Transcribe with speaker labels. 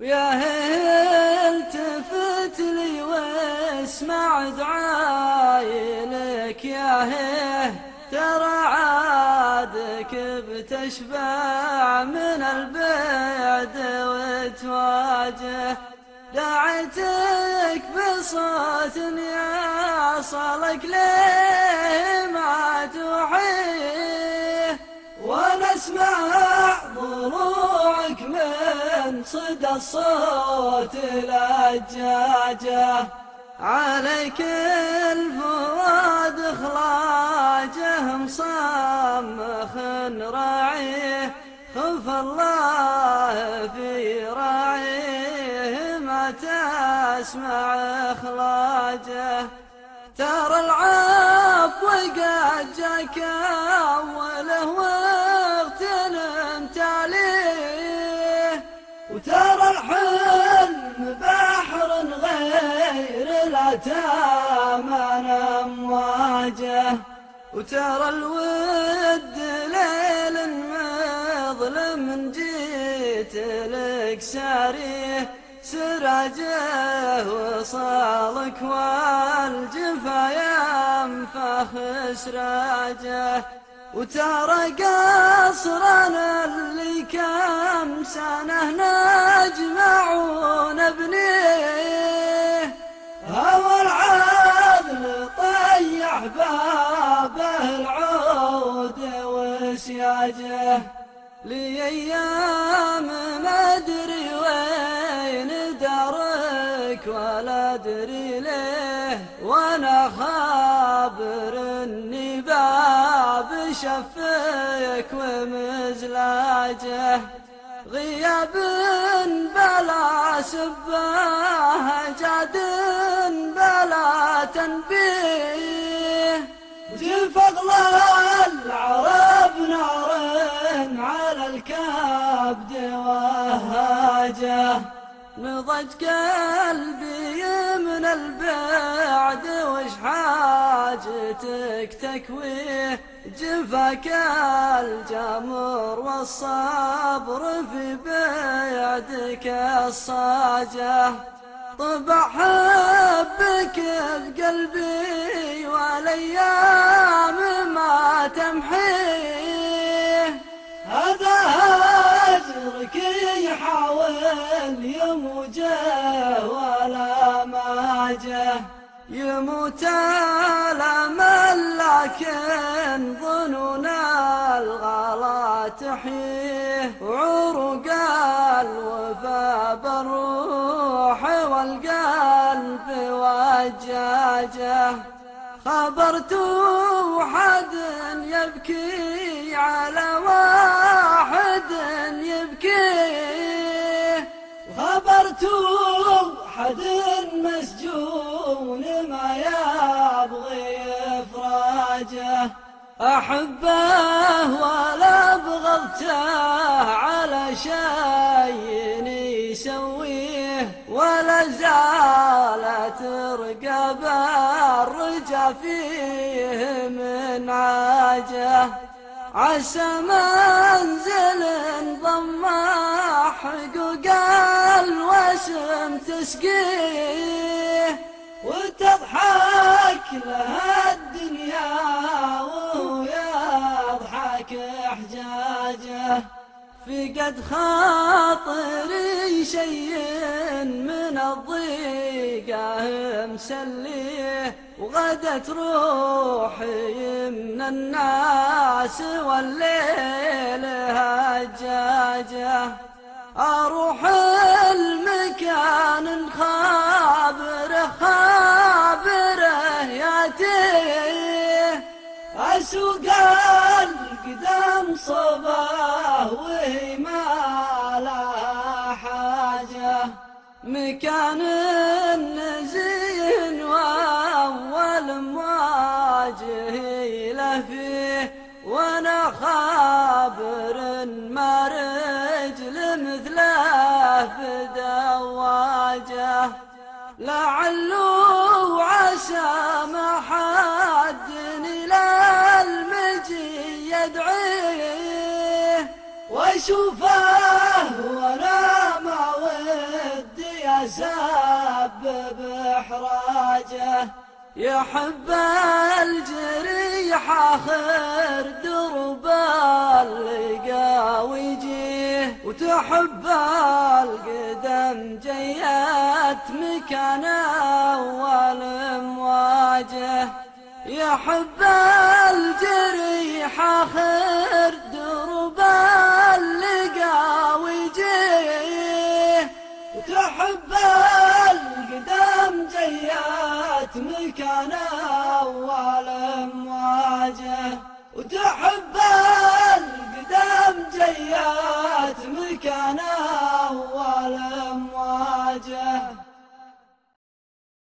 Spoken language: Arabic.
Speaker 1: يا هل التفت لي واسمع دعاي لك يا هي ترى عادك بتشبع من البعد وتواجه دعيتك بصوت يصلك ليه ما توحيه وأنا اسمع من صدى الصوت الأجاجة. عليك الفؤاد اخلاجه مصمخ راعيه خف الله في راعيه ما تسمع اخلاجه ترى العفو قد جاك الاتامان امواجه وترى الود ليل مظلم جيت لك ساريه سراجه وصالك والجفا ينفخ سراجه وترى قصرنا اللي كم سنة وسياجه لأيام ما أدري وين دارك ولا أدري ليه. وأنا خابر إني باب شفيك ومزلاجه. غياب بلا سباه جاد بلا تنبيه. جف أغلى العرب على الكبد وهاجه نضج قلبي من البعد وش حاجتك تكويه جفاك الجمر والصبر في بعدك الصاجه. طبع حبك بقلبي والأيام ما تمحيه هجرك يحاول يموجه ولا ما جه يموت الامل لكن ظنون الغلا تحيه وعروق الوفا بالروح والقلب وجاجه. خبرت واحد يبكي على واحد يبكي. خبرت واحد مسجون ما يبغي إفراجه. أحبه ولا أبغضته على شيء يسويه. ولا زالت رقب الرجا فيه من عاجه. عسى منزل ضم حقوق الوسم تسقيه وتضحك لها الدنيا ويضحك إحجاجه. في قد خاطري شيء من الضيقة مسليه. وغدت روحي من الناس والليل هجاجة. أروح المكان خابره خابره ياتيه أسوق القدام صباه وهي ما لها حاجة. مكان مثله بدواجه لعله عسى ما حد إلى المجي يدعيه. واشوفه وأنا ما وين يسبب إحراجه يحب الجريح آخر درب اللقى ويجيه وتحب القدم جيت مكان أول مواجه. يحب الجريح آخر درب اللقى ويجيه وتحب القدم جيات مكان أول مواجه. وتحب جيات مكانه أول مواجه